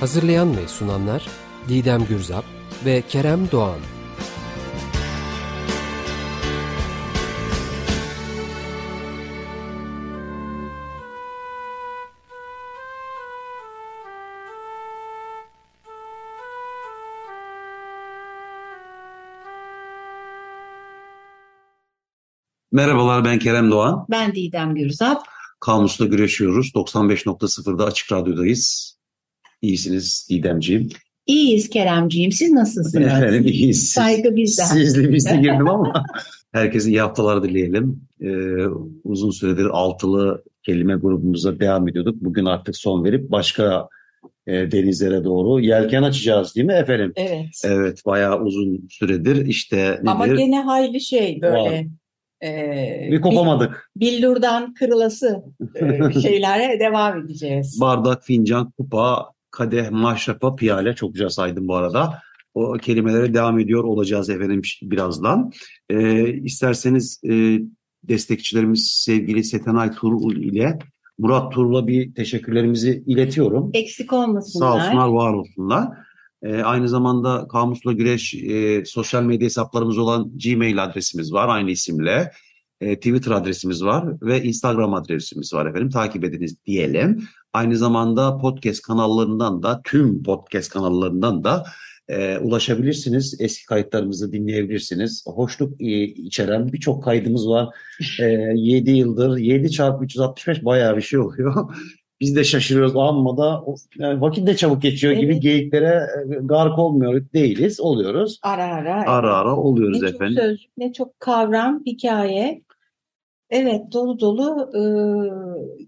Hazırlayan ve sunanlar Didem Gürzap ve Kerem Doğan. Merhabalar ben Kerem Doğan. Ben Didem Gürzap. Kamusla güreşiyoruz. 95.0'da Açık Radyo'dayız. İyisiniz Didemciğim. İyiyiz Keremciğim. Siz nasılsınız? Efendim iyiyiz. Saygı bizden. Sizli bizde girdim ama herkese iyi haftalar dileyelim. Ee, uzun süredir altılı kelime grubumuza devam ediyorduk. Bugün artık son verip başka e, denizlere doğru yelken açacağız değil mi efendim? Evet. Evet bayağı uzun süredir işte nedir? Ama gene hayli şey böyle. e, bir kopamadık. bil- Billurdan kırılası e, şeylere devam edeceğiz. Bardak, fincan, kupa, kadeh, maşrapa, piyale çok güzel saydım bu arada. O kelimelere devam ediyor olacağız efendim birazdan. Ee, isterseniz e, destekçilerimiz sevgili Setenay Turul ile Murat Turul'a bir teşekkürlerimizi iletiyorum. Eksik Sağ olmasınlar. olsunlar, var olsunlar. Ee, aynı zamanda Kamusla Güreş e, sosyal medya hesaplarımız olan Gmail adresimiz var aynı isimle. E, Twitter adresimiz var ve Instagram adresimiz var efendim. Takip ediniz diyelim. Aynı zamanda podcast kanallarından da tüm podcast kanallarından da e, ulaşabilirsiniz. Eski kayıtlarımızı dinleyebilirsiniz. Hoşluk e, içeren birçok kaydımız var. E, 7 yıldır 7 çarpı 365 bayağı bir şey oluyor. Biz de şaşırıyoruz amma da yani vakit de çabuk geçiyor gibi Evet. geyiklere e, gark olmuyor değiliz. Oluyoruz. Ara ara. Ara ara oluyoruz ne çok efendim. sözcük, ne çok kavram, hikaye. Evet dolu dolu e,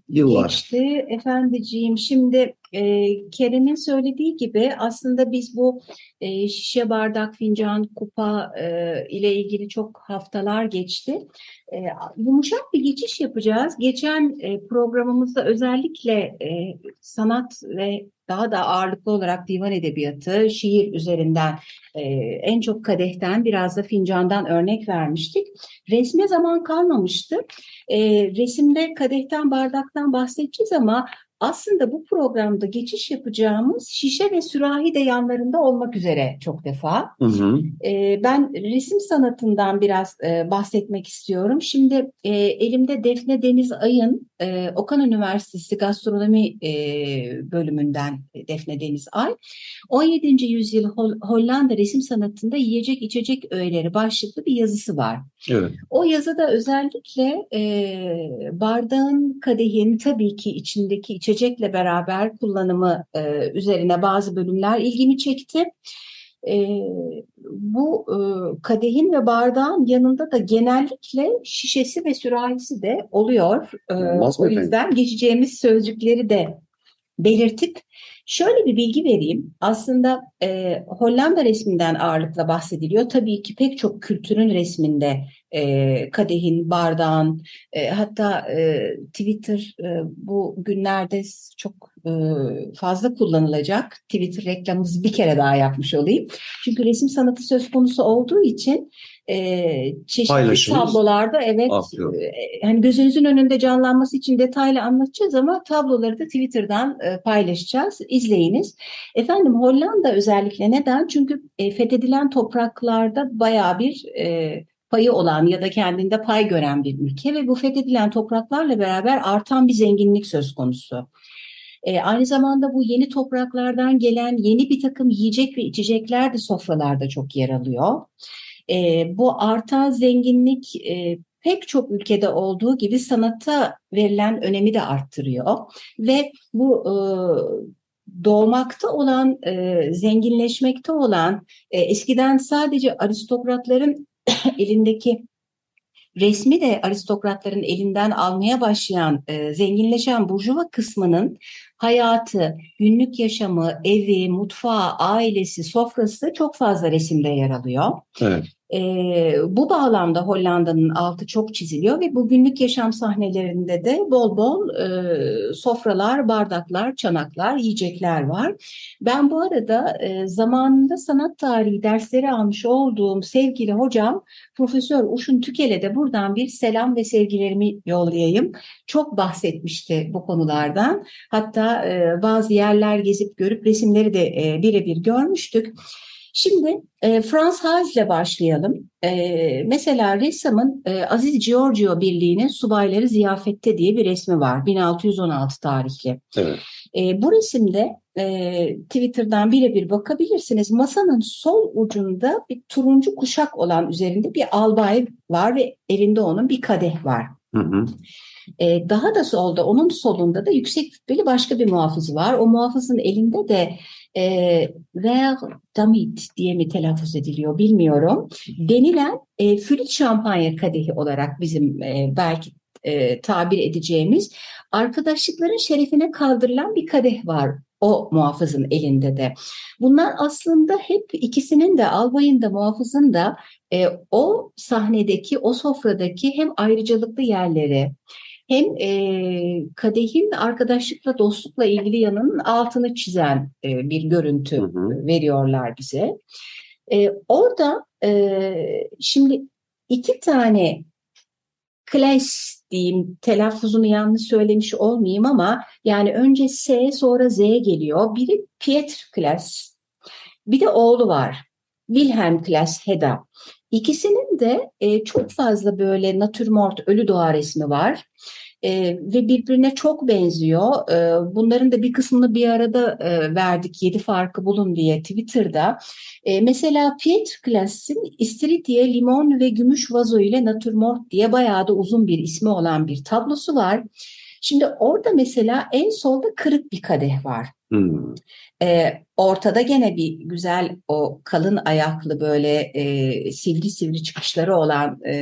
Yıllar. geçti. Efendiciğim şimdi e, Kerem'in söylediği gibi aslında biz bu e, şişe bardak, fincan, kupa e, ile ilgili çok haftalar geçti. E, yumuşak bir geçiş yapacağız. Geçen e, programımızda özellikle e, sanat ve daha da ağırlıklı olarak divan edebiyatı, şiir üzerinden e, en çok kadehten biraz da fincandan örnek vermiştik. Resme zaman kalmamıştı. E, resimde kadehten bardaktan bahsedeceğiz ama aslında bu programda geçiş yapacağımız şişe ve sürahi de yanlarında olmak üzere çok defa. Hı hı. E, ben resim sanatından biraz e, bahsetmek istiyorum. Şimdi e, elimde Defne Deniz Ay'ın e, Okan Üniversitesi Gastronomi e, bölümünden Defne Deniz Ay. 17. yüzyıl Hol- Hollanda resim sanatında yiyecek içecek öğeleri başlıklı bir yazısı var. Evet. O yazıda özellikle e, bardağın, kadehin tabii ki içindeki içecekle beraber kullanımı e, üzerine bazı bölümler ilgimi çekti. E, bu e, kadehin ve bardağın yanında da genellikle şişesi ve sürahisi de oluyor. E, Olmaz o efendim? yüzden geçeceğimiz sözcükleri de belirtip şöyle bir bilgi vereyim. Aslında e, Hollanda resminden ağırlıkla bahsediliyor. Tabii ki pek çok kültürün resminde e, kadehin, bardağın, e, hatta e, Twitter e, bu günlerde çok e, fazla kullanılacak. Twitter reklamımızı bir kere daha yapmış olayım. Çünkü resim sanatı söz konusu olduğu için e, çeşitli Paylaşımız tablolarda evet e, hani gözünüzün önünde canlanması için detaylı anlatacağız ama tabloları da Twitter'dan e, paylaşacağız. İzleyiniz. Efendim Hollanda özellikle neden? Çünkü e, fethedilen topraklarda bayağı bir e, payı olan ya da kendinde pay gören bir ülke ve bu fethedilen topraklarla beraber artan bir zenginlik söz konusu. E, aynı zamanda bu yeni topraklardan gelen yeni bir takım yiyecek ve içecekler de sofralarda çok yer alıyor. E, bu artan zenginlik e, pek çok ülkede olduğu gibi sanata verilen önemi de arttırıyor ve bu e, doğmakta olan, e, zenginleşmekte olan, e, eskiden sadece aristokratların elindeki resmi de aristokratların elinden almaya başlayan, e, zenginleşen burjuva kısmının hayatı, günlük yaşamı, evi, mutfağı, ailesi, sofrası çok fazla resimde yer alıyor. Evet. E, bu bağlamda Hollanda'nın altı çok çiziliyor ve bu günlük yaşam sahnelerinde de bol bol e, sofralar, bardaklar, çanaklar, yiyecekler var. Ben bu arada e, zamanında sanat tarihi dersleri almış olduğum sevgili hocam Profesör Uşun Tükel'e de buradan bir selam ve sevgilerimi yollayayım. Çok bahsetmişti bu konulardan. Hatta e, bazı yerler gezip görüp resimleri de e, birebir görmüştük. Şimdi e, Frans Hals ile başlayalım. E, mesela ressamın e, Aziz Giorgio Birliği'nin Subayları Ziyafette diye bir resmi var. 1616 tarihli. Evet. E, bu resimde e, Twitter'dan birebir bakabilirsiniz. Masanın sol ucunda bir turuncu kuşak olan üzerinde bir albay var ve elinde onun bir kadeh var. Hı hı. E, daha da solda onun solunda da yüksek rütbeli başka bir muhafız var. O muhafızın elinde de e, Ver Damit diye mi telaffuz ediliyor bilmiyorum. Denilen e, flüt şampanya kadehi olarak bizim e, belki e, tabir edeceğimiz arkadaşlıkların şerefine kaldırılan bir kadeh var o muhafızın elinde de. Bunlar aslında hep ikisinin de albayın da muhafızın da e, o sahnedeki, o sofradaki hem ayrıcalıklı yerleri hem e, kadehin arkadaşlıkla, dostlukla ilgili yanının altını çizen e, bir görüntü Hı hı. veriyorlar bize. E, orada e, şimdi iki tane Kles diyeyim telaffuzunu yanlış söylemiş olmayayım ama yani önce S sonra Z geliyor. Biri Pietr Kles, bir de oğlu var. Wilhelm Kles Heda. İkisinin de e, çok fazla böyle natürmort ölü doğa resmi var. E, ve birbirine çok benziyor. E, bunların da bir kısmını bir arada e, verdik yedi farkı bulun diye Twitter'da. E, mesela Pietr Klas'in İstiridye, limon ve gümüş vazo ile natürmort diye bayağı da uzun bir ismi olan bir tablosu var. Şimdi orada mesela en solda kırık bir kadeh var. Hmm. Ee, ortada gene bir güzel o kalın ayaklı böyle e, sivri sivri çıkışları olan e,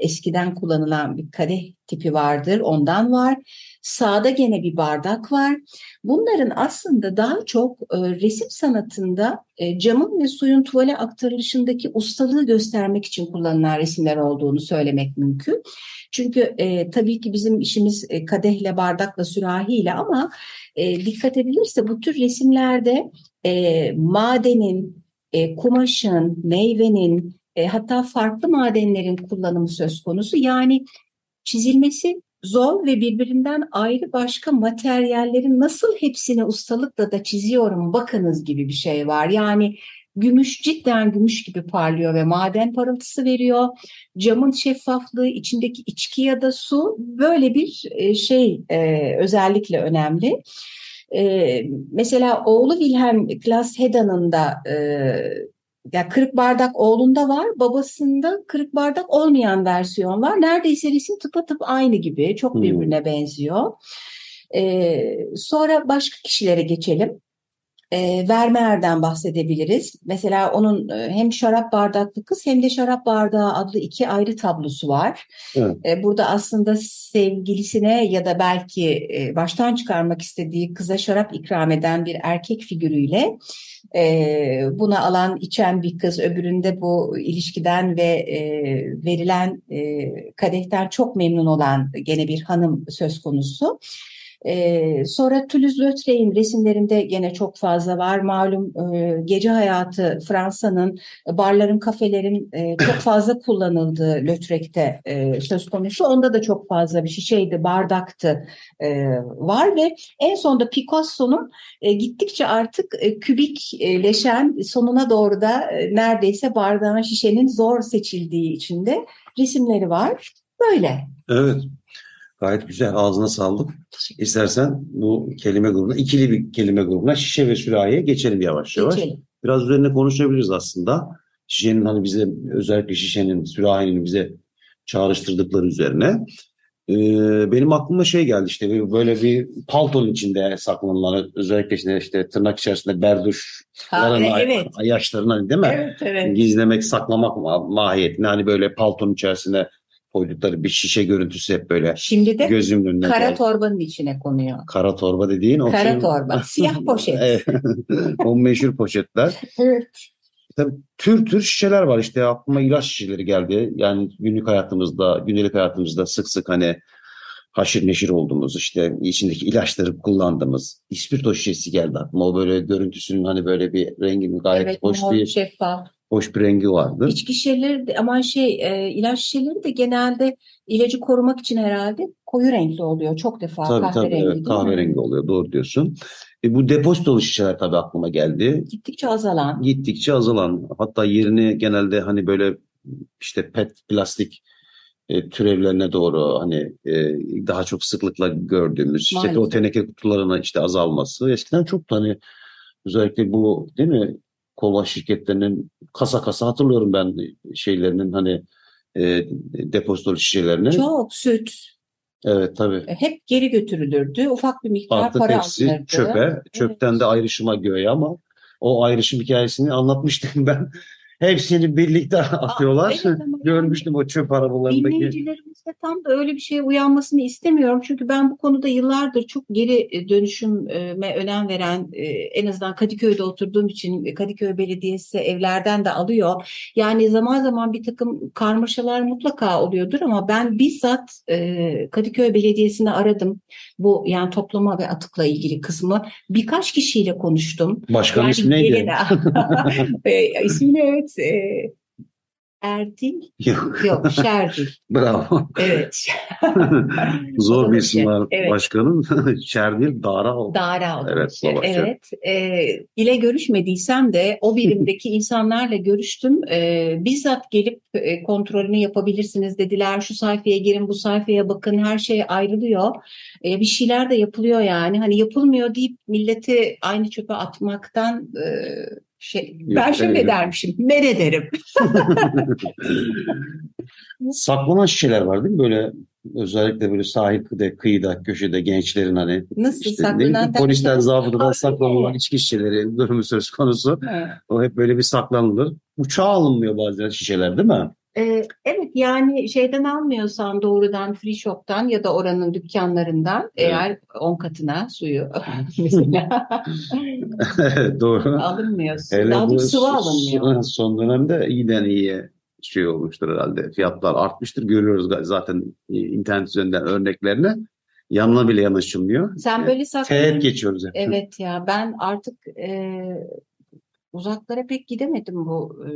eskiden kullanılan bir kadeh tipi vardır. Ondan var. Sağda gene bir bardak var. Bunların aslında daha çok e, resim sanatında e, camın ve suyun tuvale aktarılışındaki ustalığı göstermek için kullanılan resimler olduğunu söylemek mümkün. Çünkü e, tabii ki bizim işimiz e, kadehle, bardakla, sürahiyle ama e, dikkat edilirse bu tür resimlerde e, madenin, e, kumaşın, meyvenin, e, hatta farklı madenlerin kullanımı söz konusu. Yani çizilmesi zor ve birbirinden ayrı başka materyallerin nasıl hepsini ustalıkla da çiziyorum bakınız gibi bir şey var. Yani gümüş cidden gümüş gibi parlıyor ve maden parıltısı veriyor. Camın şeffaflığı, içindeki içki ya da su böyle bir e, şey e, özellikle önemli. E, mesela oğlu Wilhelm Klaus Heda'nın da e, ya kırık bardak oğlunda var, babasında kırık bardak olmayan versiyon var. Neredeyse resim tıpatıp aynı gibi, çok Hmm. birbirine benziyor. Ee, sonra başka kişilere geçelim. Ee, Vermeer'den bahsedebiliriz. Mesela onun e, hem şarap bardaklı kız hem de şarap bardağı adlı iki ayrı tablosu var. Evet. Ee, burada aslında sevgilisine ya da belki e, baştan çıkarmak istediği kıza şarap ikram eden bir erkek figürüyle e, buna alan içen bir kız öbüründe bu ilişkiden ve e, verilen e, kadehten çok memnun olan gene bir hanım söz konusu. Ee, sonra Toulouse-Lautrec'in resimlerinde gene çok fazla var. Malum e, gece hayatı Fransa'nın barların, kafelerin e, çok fazla kullanıldığı Lautrec'te e, söz konusu. Onda da çok fazla bir şişeydi, bardaktı e, var ve en sonunda Picasso'nun e, gittikçe artık e, kübikleşen sonuna doğru da e, neredeyse bardağın şişenin zor seçildiği içinde resimleri var. Böyle. Evet. Gayet güzel. Ağzına sağlık. İstersen bu kelime grubuna, ikili bir kelime grubuna şişe ve sürahiye geçelim yavaş yavaş. Geçelim. Biraz üzerine konuşabiliriz aslında. Şişenin hani bize özellikle şişenin, sürahinin bize çağrıştırdıkları üzerine. Ee, benim aklıma şey geldi işte böyle bir paltonun içinde saklanılan özellikle işte, işte tırnak içerisinde berduş Ha, evet. yaşlarını hani değil mi? Evet, evet. Gizlemek, saklamak ma- mahiyetinde hani böyle paltonun içerisine koydukları bir şişe görüntüsü hep böyle Şimdi de gözümün önüne kara geldi. torbanın içine konuyor. Kara torba dediğin o Kara şey- torba, siyah poşet. O meşhur poşetler. Evet. Tabii tür tür şişeler var işte aklıma ilaç şişeleri geldi. Yani günlük hayatımızda, gündelik hayatımızda sık sık hani haşır neşir olduğumuz işte içindeki ilaçları kullandığımız ispirto şişesi geldi aklıma. O böyle görüntüsünün hani böyle bir renginin gayet Evet, hoş bir şeffaf. Hoş bir rengi vardı. İçki şişeleri de ama şey e, ilaç şişeleri de genelde ilacı korumak için herhalde koyu renkli oluyor. Çok defa Tabii tabii kahverengi evet, değil mi? kahverengi oluyor doğru diyorsun. E, bu depozitolu şişeler tabii aklıma geldi. Gittikçe azalan. Gittikçe azalan hatta yerini genelde hani böyle işte pet plastik e, türevlerine doğru hani e, daha çok sıklıkla gördüğümüz işte o Maalesef. teneke kutularına işte azalması eskiden çok hani özellikle bu değil mi kola şirketlerinin kasa kasa hatırlıyorum ben şeylerinin hani e, depozitolu şişelerini. Çok süt Evet tabii. e, hep geri götürülürdü. Ufak bir miktar Artık para hepsi alınırdı. çöpe. Çöpten de ayrışıma göğe ama o ayrışım hikayesini anlatmıştım ben. Hepsini birlikte atıyorlar. evet ama Görmüştüm o çöp arabalarındaki. Dinleyicilerimizde tam da öyle bir şeye uyanmasını istemiyorum. Çünkü ben bu konuda yıllardır çok geri e, dönüşüme önem veren, e, en azından Kadıköy'de oturduğum için Kadıköy Belediyesi evlerden de alıyor. Yani zaman zaman bir takım karmaşalar mutlaka oluyordur ama ben bizzat e, Kadıköy Belediyesi'ni aradım. Bu yani toplama ve atıkla ilgili kısmı birkaç kişiyle konuştum. Başkanın Yani ismi neydi? ismini evet e, Erdil Yok. yok Şerdil. Bravo. Evet. Zor bir isim var Evet. başkanın. Şerdil Dara oldu. Dara oldu. Evet. Evet. E, ile görüşmediysem de o birimdeki insanlarla görüştüm. E, bizzat gelip e, kontrolünü yapabilirsiniz dediler. Şu sayfaya girin, bu sayfaya bakın. Her şey ayrılıyor. E, bir şeyler de yapılıyor yani. Hani yapılmıyor deyip milleti aynı çöpe atmaktan e, şey ben şöyle evet. dermişim. Men ederim. Saklanan şişeler var değil mi? Böyle özellikle böyle sahilde, kıyıda, köşede gençlerin hani Nasıl işte saklanan polisler zabıtadan saklanılan içki şişeleri durumu söz konusu. Evet. O hep böyle bir saklanılır. Uçağa alınmıyor bazen şişeler değil mi? Ee, evet yani şeyden almıyorsan doğrudan free shop'tan ya da oranın dükkanlarından eğer 10 katına suyu mesela Evet doğru. alınmıyorsun. Hele Daha doğrusu sıvı son- alınmıyor. Son dönemde iyiden iyiye şey olmuştur herhalde. Fiyatlar artmıştır. Görüyoruz zaten e, internet üzerinden örneklerini. Yanına bile yanaşılmıyor. Sen böyle Teğet saklanın. geçiyoruz hep. Evet ya ben artık e, uzaklara pek gidemedim bu e,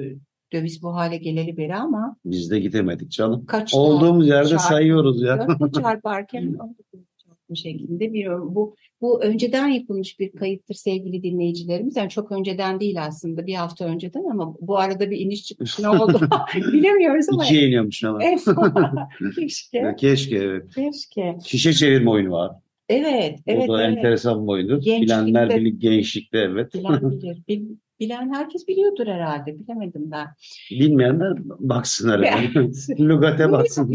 döviz bu hale geleli beri ama Biz de gidemedik canım. kaçta Olduğumuz yerde çarp- sayıyoruz ya. dörtte çarparken bu şekilde bir bu bu önceden yapılmış bir kayıttır sevgili dinleyicilerimiz. Yani çok önceden değil aslında bir hafta önceden ama bu arada bir iniş çıkış ne oldu bilemiyoruz ama İkiye iniyormuş ama. Evet. keşke Keşke evet. keşke Şişe çevirme oyunu var. Evet evet o da evet enteresan bir oyundur. Gençlikte- Bilenler bilir gençlikte evet. bilen bilir Bil- bilen herkes biliyordur herhalde bilemedim ben. Bilmeyenler baksınlar. efendim. Lügate Bunu baksın.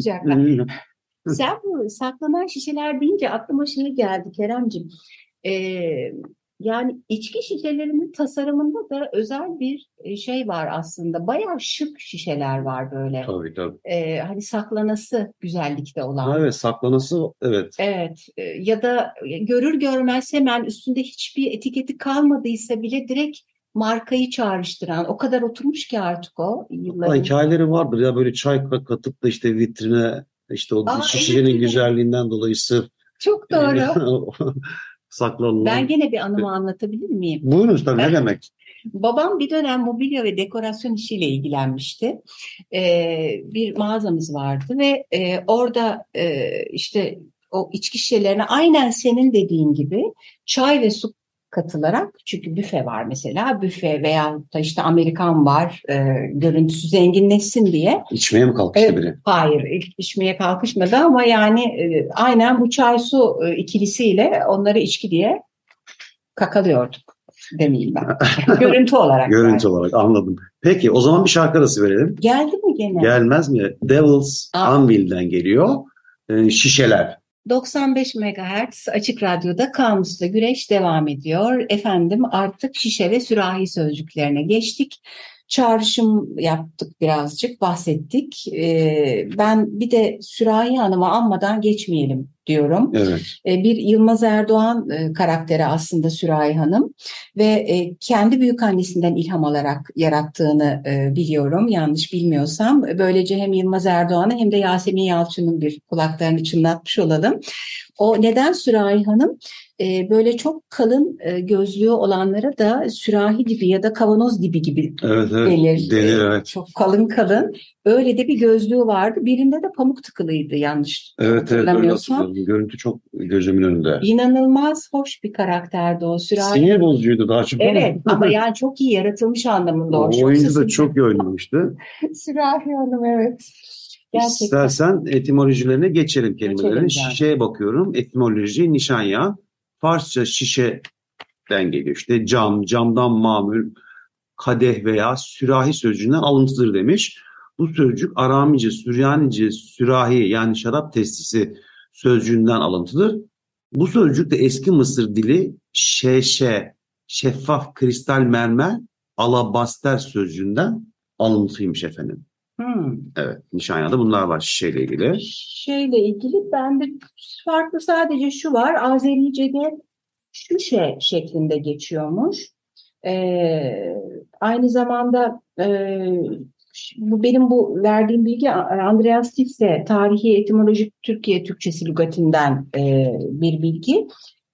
Sen bu saklanan şişeler deyince aklıma şey geldi Keremcim. Ee, yani içki şişelerinin tasarımında da özel bir e, şey var aslında. Bayağı şık şişeler var böyle. Tabii tabii. Ee, hani saklanası güzellikte olan. Evet saklanası evet. Evet e, ya da görür görmez hemen üstünde hiçbir etiketi kalmadıysa bile direkt markayı çağrıştıran o kadar oturmuş ki artık o yılların. hikayeleri vardır ya böyle çay ka- katıp da işte vitrine işte o Aa, şişenin evet. güzelliğinden dolayı sırf Çok doğru. saklanılan. Ben gene bir anımı anlatabilir miyim? Buyurunuz tabii ne Ben- demek? Babam bir dönem mobilya ve dekorasyon işiyle ilgilenmişti. Ee, bir mağazamız vardı ve e, orada e, işte o içki şişelerine aynen senin dediğin gibi çay ve su katılarak çünkü büfe var mesela büfe veya da işte Amerikan var e, görüntüsü zenginleşsin diye. İçmeye mi kalkıştı Evet. biri? Hayır ilk içmeye kalkışmadı ama yani e, aynen bu çay su e, ikilisiyle onları içki diye kakalıyorduk demeyeyim ben. Görüntü olarak. Görüntü yani. olarak anladım. Peki o zaman bir şarkı arası verelim. Geldi mi gene? Gelmez mi? Devil's Aa. Anvil'den geliyor. Ee, şişeler. 95 MHz Açık Radyo'da Kamus'ta Güreş devam ediyor. Efendim artık şişe ve sürahi sözcüklerine geçtik. Çağrışım yaptık birazcık, bahsettik. E, ben bir de Sürahi Hanım'ı anmadan geçmeyelim diyorum. Evet. E, bir Yılmaz Erdoğan e, karakteri aslında Sürahi Hanım ve e, kendi büyük annesinden ilham alarak yarattığını e, biliyorum yanlış bilmiyorsam. Böylece hem Yılmaz Erdoğan'ı hem de Yasemin Yalçın'ın bir kulaklarını çınlatmış olalım. O neden Sürahi Hanım? E, böyle çok kalın e, gözlüğü olanlara da sürahi dibi ya da kavanoz dibi gibi Evet, evet. denir. Denir, E, evet. Çok kalın kalın. Öyle de bir gözlüğü vardı. Birinde de pamuk tıkılıydı yanlış Evet, evet. Öyle hatırlamıyorsam. hatırlıyorum. Görüntü çok gözümün önünde. İnanılmaz hoş bir karakterdi o Sürahi. Sinir bozucuydu daha çok. Evet ama yani çok iyi yaratılmış anlamında o. O oyuncu da çok iyi oynamıştı. Sürahi Hanım evet. Gerçekten. İstersen etimolojilerine geçelim kelimelerin. canım. Şişeye bakıyorum. Etimoloji nişanya. Farsça şişeden geliyor. İşte cam, camdan mamul, kadeh veya sürahi sözcüğünden alıntıdır demiş. Bu sözcük Aramice, Süryanice, sürahi yani şarap testisi sözcüğünden alıntıdır. Bu sözcük de eski Mısır dili şeşe, şeffaf kristal mermer, alabaster sözcüğünden alıntıymış efendim. Hmm. Evet, nişanyada bunlar var şişeyle ilgili. Şeyle ilgili bende farklı sadece şu var. Azerice'de şüşe şeklinde geçiyormuş. Ee, aynı zamanda e, bu benim bu verdiğim bilgi Andreas Tifse Tarihi Etimolojik Türkiye Türkçesi lügatinden e, bir bilgi.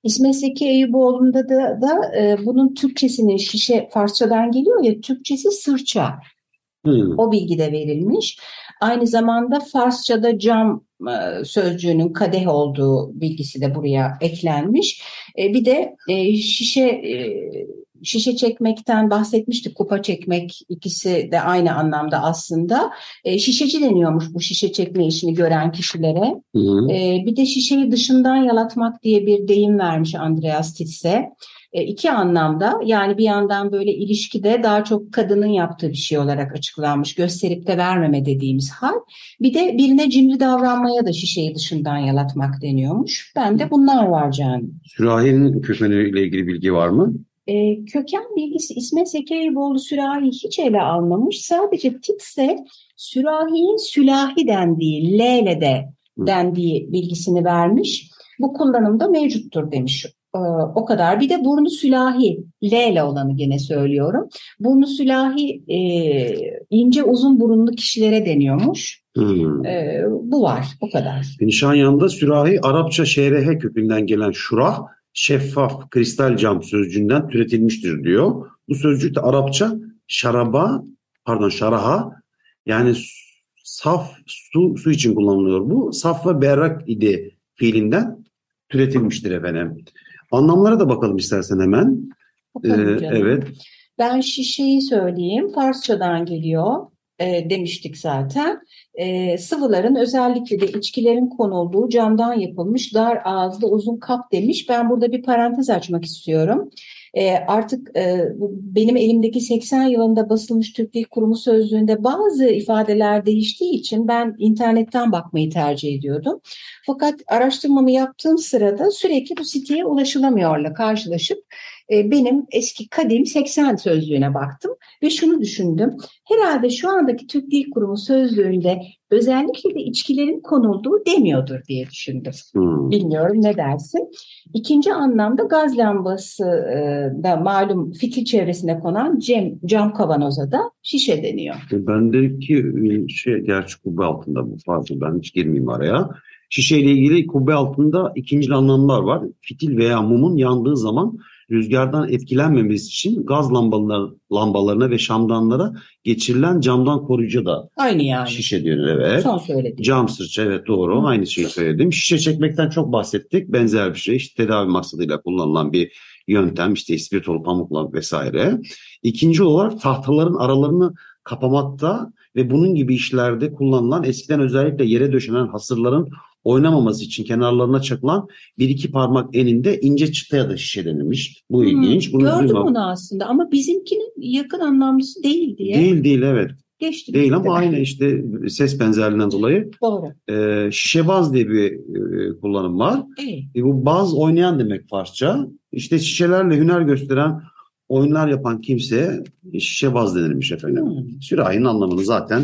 İsmet Zeki Eyüboğlu'nda da, da e, bunun Türkçesini şişe Farsçadan geliyor ya Türkçesi sırça. Hmm. O bilgi de verilmiş. Aynı zamanda Farsçada cam e, sözcüğünün kadeh olduğu bilgisi de buraya eklenmiş. E, bir de e, şişe şişe çekmekten bahsetmiştik. Kupa çekmek ikisi de aynı anlamda aslında. E, şişeci deniyormuş bu şişe çekme işini gören kişilere. Hı hı. E, bir de şişeyi dışından yalatmak diye bir deyim vermiş Andreas Titse. E, iki anlamda yani bir yandan böyle ilişkide daha çok kadının yaptığı bir şey olarak açıklanmış. Gösterip de vermeme dediğimiz hal. Bir de birine cimri davranmaya da şişeyi dışından yalatmak deniyormuş. Ben de bunlar var canım. Sürahinin kökeniyle ilgili bilgi var mı? E, köken bilgisi İsmet Zeki Eyüboğlu sürahi hiç ele almamış. Sadece Titse sürahiyin sülahi dendiği, lele de dendiği bilgisini vermiş. Bu kullanımda mevcuttur demiş. Ee, o kadar. Bir de burnu sülahi, L ile olanı gene söylüyorum. Burnu sülahi e, ince uzun burunlu kişilere deniyormuş. Hmm. Ee, bu var, o kadar. Nişanyan'da sürahi Arapça şerehe kökünden gelen şurah, şeffaf, kristal cam sözcüğünden türetilmiştir diyor. Bu sözcük de Arapça şaraba, pardon şaraha yani saf su, su için kullanılıyor bu. Saf ve berrak idi fiilinden türetilmiştir efendim. Anlamlara da bakalım istersen hemen. Bakalım Ee, evet. Ben şişeyi söyleyeyim. Farsçadan geliyor e, demiştik zaten. E, sıvıların özellikle de içkilerin konulduğu camdan yapılmış dar ağızlı uzun kap demiş. Ben burada bir parantez açmak istiyorum. E, artık e, benim elimdeki 80 yılında basılmış Türk Dil Kurumu sözlüğünde bazı ifadeler değiştiği için ben internetten bakmayı tercih ediyordum. Fakat araştırmamı yaptığım sırada sürekli bu siteye ulaşılamıyorla karşılaşıp e, benim eski kadim 80 sözlüğüne baktım ve şunu düşündüm. Herhalde şu andaki Türk Dil Kurumu sözlüğünde özellikle de içkilerin konulduğu demiyordur diye düşündüm. Hmm. Bilmiyorum ne dersin? İkinci anlamda gaz lambası e, da malum fitil çevresine konan cam, cam kavanoza da şişe deniyor. E, Bendeki şey gerçi kubbe altında bu fazla ben hiç girmeyeyim araya. Şişeyle ilgili kubbe altında ikinci anlamlar var. Fitil veya mumun yandığı zaman rüzgardan etkilenmemesi için gaz lambalar, lambalarına ve şamdanlara geçirilen camdan koruyucu da Aynı yani. şişe diyor evet. Son söylediğim. Cam sırça evet doğru Hı. aynı şeyi söyledim. Şişe çekmekten çok bahsettik. Benzer bir şey işte tedavi maksadıyla kullanılan bir yöntem işte ispirtolu pamukla vesaire. İkinci olarak tahtaların aralarını kapamakta ve bunun gibi işlerde kullanılan eskiden özellikle yere döşenen hasırların oynamaması için kenarlarına çakılan bir iki parmak eninde ince çıtaya da şişe denilmiş. Bu Hmm, ilginç. Bunu Gördüm duymam- onu aslında ama bizimkinin yakın anlamlısı değil diye Değil değil evet. geçti. Değil ama aynı işte ses benzerliğinden dolayı Doğru. e, şişebaz diye bir e, kullanım var. İyi. E, bu baz oynayan demek Farsça. İşte şişelerle hüner gösteren oyunlar yapan kimseye şişebaz denilmiş efendim. Hmm. Sürahinin anlamını zaten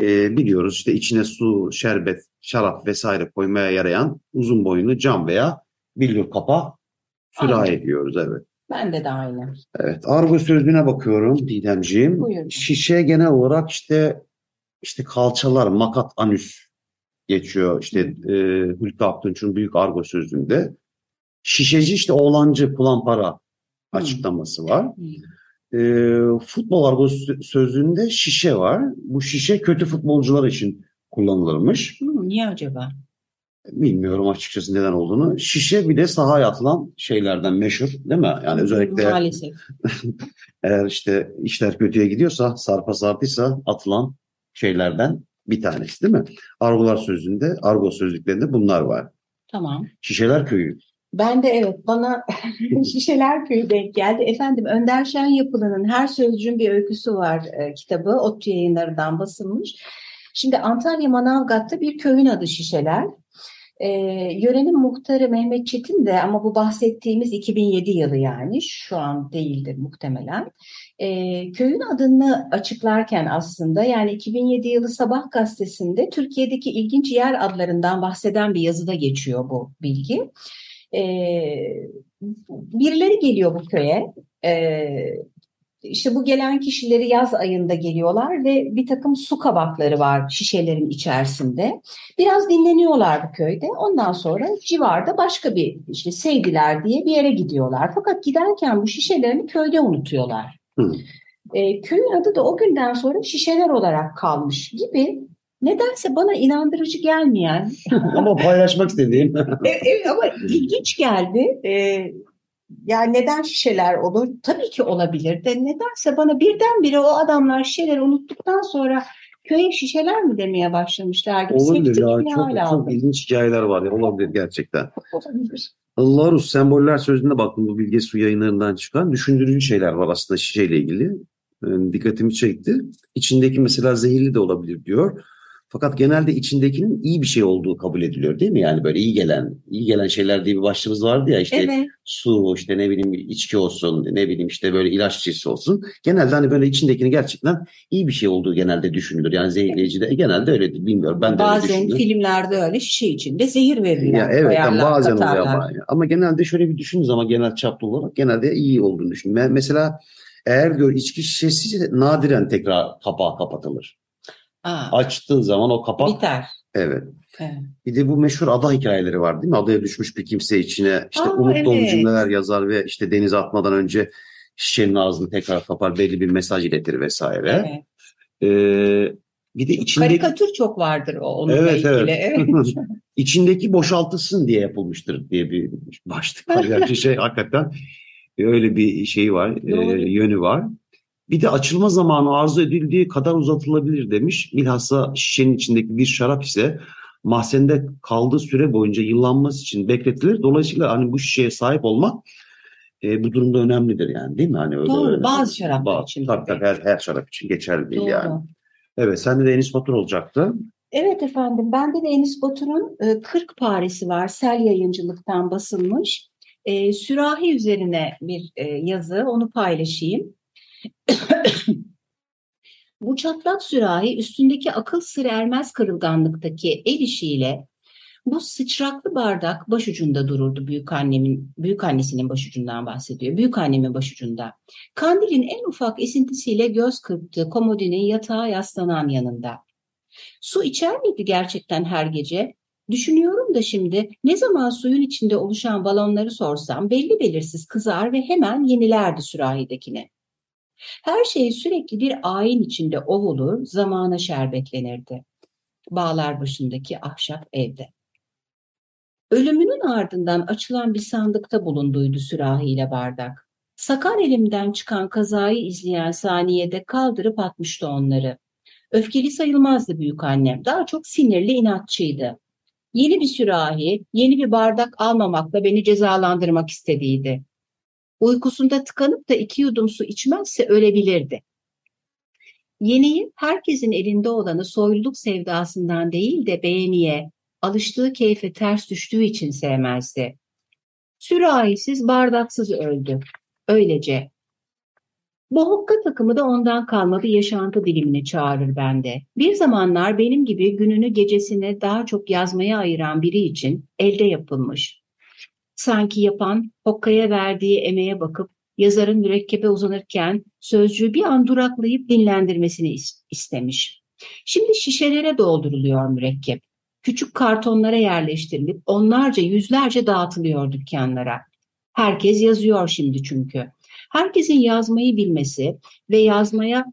e, biliyoruz. İşte içine su, şerbet, şarap vesaire koymaya yarayan uzun boyunlu cam veya billur kapa sürahi Anladım. diyoruz. Evet. Bende de aynı. Evet. Argo sözlüğüne bakıyorum Didemciğim. Buyurun. Şişe genel olarak işte işte kalçalar, makat, anüs geçiyor. İşte e, Hülkü Aktunç'un büyük argo sözlüğünde. Şişeci işte oğlancı, kulampara açıklaması var. Hmm. E, futbol argo sö- sözlüğünde şişe var. Bu şişe kötü futbolcular için kullanılırmış. Niye acaba? Bilmiyorum açıkçası neden olduğunu. Şişe bir de sahaya atılan şeylerden meşhur değil mi? Yani özellikle Maalesef. eğer işte işler kötüye gidiyorsa, sarpa sarpıysa atılan şeylerden bir tanesi değil mi? Argolar sözlüğünde, argo sözlüklerinde bunlar var. Tamam. Şişeler köyü. Ben de evet bana Şişeler Köyü denk geldi. Efendim Önder Şen Yapılı'nın Her Sözcüğün Bir Öyküsü Var e, kitabı ODTÜ yayınlarından basılmış. Şimdi Antalya Manavgat'ta bir köyün adı Şişeler. E, yörenin muhtarı Mehmet Çetin de ama bu bahsettiğimiz 2007 yılı yani şu an değildir muhtemelen. E, köyün adını açıklarken aslında yani 2007 yılı Sabah gazetesinde Türkiye'deki ilginç yer adlarından bahseden bir yazıda geçiyor bu bilgi. Ee, birileri geliyor bu köye. Ee, işte bu gelen kişileri yaz ayında geliyorlar ve bir takım su kabakları var şişelerin içerisinde. Biraz dinleniyorlar bu köyde. Ondan sonra civarda başka bir işte Sevdiler diye bir yere gidiyorlar. Fakat giderken bu şişelerini köyde unutuyorlar. Hı. Ee, köyün adı da o günden sonra şişeler olarak kalmış gibi nedense bana inandırıcı gelmeyen Ama paylaşmak istediğim. e, e, ama ilginç geldi. E, yani neden şişeler olur? Tabii ki olabilir de nedense bana birdenbire o adamlar şişeleri unuttuktan sonra köye şişeler mi demeye başlamışlar gibi. Olabilir ya. Çok, çok ilginç hikayeler var ya. Olabilir gerçekten. Olabilir. Larus semboller sözlüğüne baktım bu Bilge Su yayınlarından çıkan düşündürücü şeyler var aslında şişeyle ilgili. Yani dikkatimi çekti. İçindeki mesela zehirli de olabilir diyor. Fakat genelde içindekinin iyi bir şey olduğu kabul ediliyor değil mi? Yani böyle iyi gelen, iyi gelen şeyler diye bir başlığımız vardı ya işte Evet. su, işte ne bileyim içki olsun, ne bileyim işte böyle ilaç çeşidi olsun. Genelde hani böyle içindekinin gerçekten iyi bir şey olduğu genelde düşünülür. Yani zehirleyici de genelde öyledir. Bilmiyorum ben de öyle Bazen düşünüyorum. filmlerde öyle şişe içinde zehir verirler. Ya evet yani bazen oluyor katarlar. ama. Ama genelde şöyle bir düşündüğünüz zaman genel çaplı olarak genelde iyi olduğunu. Me- Mesela eğer diyor içki şişesi nadiren tekrar kapağı kapatılır. Aa, Açtığın zaman o kapak biter. evet. Evet. Bir de bu meşhur ada hikayeleri var değil mi? Adaya düşmüş bir kimse içine işte Aa, umut dolu evet. cümleler yazar ve işte denize atmadan önce şişenin ağzını tekrar kapar belli bir mesaj iletir vesaire. Evet. Ee, bir de içindeki Karikatür çok vardır o onunla Evet, ilgili. evet. Evet. içindeki boşaltılsın diye yapılmıştır diye bir başlık var. Yani şey hakikaten öyle bir şey var, e, yönü var. Bir de açılma zamanı arzu edildiği kadar uzatılabilir demiş. Bilhassa şişenin içindeki bir şarap ise mahzende kaldığı süre boyunca yıllanması için bekletilir. Dolayısıyla hani bu şişeye sahip olmak e, bu durumda önemlidir yani değil mi? Hani öyle, Doğru, öyle. bazı şaraplar için. Tabii tabii her, her şarap için geçerli değil Doğru. yani. Evet sende de Enis Batur olacaktı. Evet efendim, bende de Enis Batur'un e, 40 Paresi var. Sel yayıncılıktan basılmış. E, sürahi üzerine bir e, yazı, onu paylaşayım. Bu çatlak sürahi üstündeki akıl sır ermez kırılganlıktaki el işiyle bu sıçraklı bardak başucunda dururdu büyük annemin, büyük annesinin başucundan bahsediyor. Büyük annemin başucunda. Kandilin en ufak esintisiyle göz kırptığı komodinin yatağa yaslanan yanında. Su içer miydi gerçekten her gece? Düşünüyorum da şimdi ne zaman suyun içinde oluşan balonları sorsam belli belirsiz kızar ve hemen yenilerdi sürahidekini. Her şey sürekli bir ayin içinde ovulur, zamana şerbetlenirdi. Bağlar başındaki ahşap evde. Ölümünün ardından açılan bir sandıkta bulunduydu sürahiyle bardak. Sakar elimden çıkan kazayı izleyen saniyede kaldırıp atmıştı onları. Öfkeli sayılmazdı büyük annem. Daha çok sinirli inatçıydı. Yeni bir sürahi, yeni bir bardak almamakla beni cezalandırmak istediydi. Uykusunda tıkanıp da iki yudum su içmezse ölebilirdi. Yeniyi herkesin elinde olanı soyluluk sevdasından değil de beğeniye, alıştığı keyfe ters düştüğü için sevmezdi. Sürahisiz, bardaksız öldü. Öylece Bu hokka takımı da ondan kalma bir yaşantı dilimini çağırır bende. Bir zamanlar benim gibi gününü gecesini daha çok yazmaya ayıran biri için elde yapılmış. Sanki yapan hokkaya verdiği emeğe bakıp yazarın mürekkebe uzanırken sözcüğü bir an duraklayıp dinlendirmesini istemiş. Şimdi şişelere dolduruluyor mürekkep. Küçük kartonlara yerleştirilip onlarca yüzlerce dağıtılıyor dükkanlara. Herkes yazıyor şimdi çünkü. Herkesin yazmayı bilmesi ve yazmaya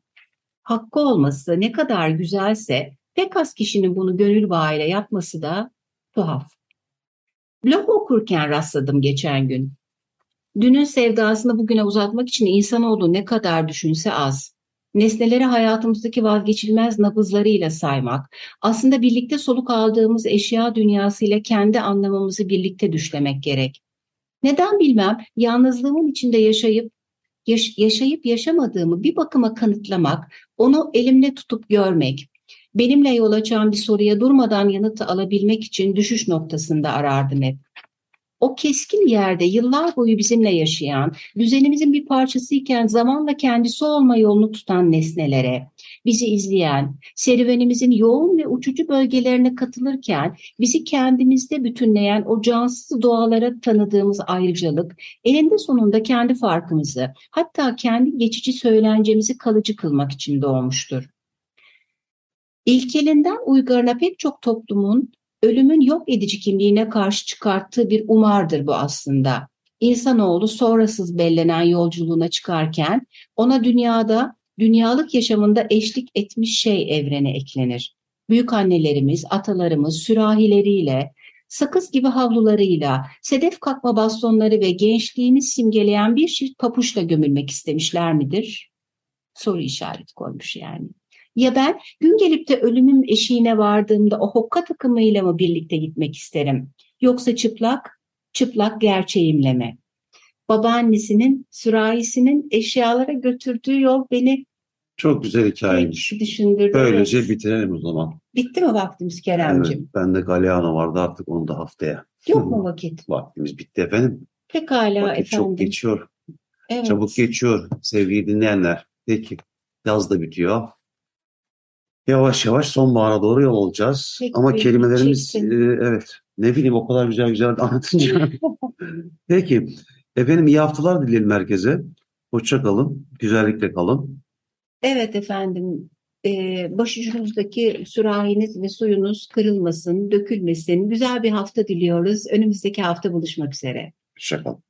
hakkı olması ne kadar güzelse pek az kişinin bunu gönül bağıyla yapması da tuhaf. Blog okurken rastladım geçen gün. Dünün sevdasını bugüne uzatmak için insanoğlu ne kadar düşünse az. Nesneleri hayatımızdaki vazgeçilmez nabızlarıyla saymak, aslında birlikte soluk aldığımız eşya dünyasıyla kendi anlamamızı birlikte düşlemek gerek. Neden bilmem yalnızlığımın içinde yaşayıp yaş yaşayıp yaşamadığımı bir bakıma kanıtlamak, onu elimle tutup görmek, benimle yol açan bir soruya durmadan yanıtı alabilmek için düşüş noktasında arardım hep o keskin yerde yıllar boyu bizimle yaşayan, düzenimizin bir parçasıyken zamanla kendisi olma yolunu tutan nesnelere, bizi izleyen, serüvenimizin yoğun ve uçucu bölgelerine katılırken bizi kendimizde bütünleyen o cansız doğalara tanıdığımız ayrıcalık, eninde sonunda kendi farkımızı, hatta kendi geçici söylencemizi kalıcı kılmak için doğmuştur. İlkelinden uygarına pek çok toplumun ölümün yok edici kimliğine karşı çıkarttığı bir umardır bu aslında. İnsanoğlu sonrasız bellenen yolculuğuna çıkarken ona dünyada, dünyalık yaşamında eşlik etmiş şey evrene eklenir. Büyük annelerimiz, atalarımız sürahileriyle, sakız gibi havlularıyla, sedef kakma bastonları ve gençliğini simgeleyen bir çift papuçla gömülmek istemişler midir? Soru işareti koymuş yani. Ya ben gün gelip de ölümüm eşiğine vardığımda o hokka takımıyla mı birlikte gitmek isterim? Yoksa çıplak, çıplak gerçeğimle mi? Babaannesinin, sürahisinin eşyalara götürdüğü yol beni çok güzel hikayemiş. Düşündürdü. Böylece evet. bitirelim o zaman. Bitti mi vaktimiz Kerem'cim? Evet, ben de Galeano vardı artık onu da haftaya. Yok mu vakit? Vaktimiz bitti efendim. Pekala vakit efendim. çok geçiyor. Evet. Çabuk geçiyor sevgili dinleyenler. Peki yaz da bitiyor. Yavaş yavaş sonbahara doğru yol olacağız. Peki, Ama kelimelerimiz e, evet ne bileyim o kadar güzel güzel anlatınca. Peki efendim iyi haftalar dileyelim herkese. Hoşça kalın, güzellikle kalın. Evet efendim. Ee, başucunuzdaki sürahiniz ve suyunuz kırılmasın, dökülmesin. Güzel bir hafta diliyoruz. Önümüzdeki hafta buluşmak üzere. Hoşça kalın.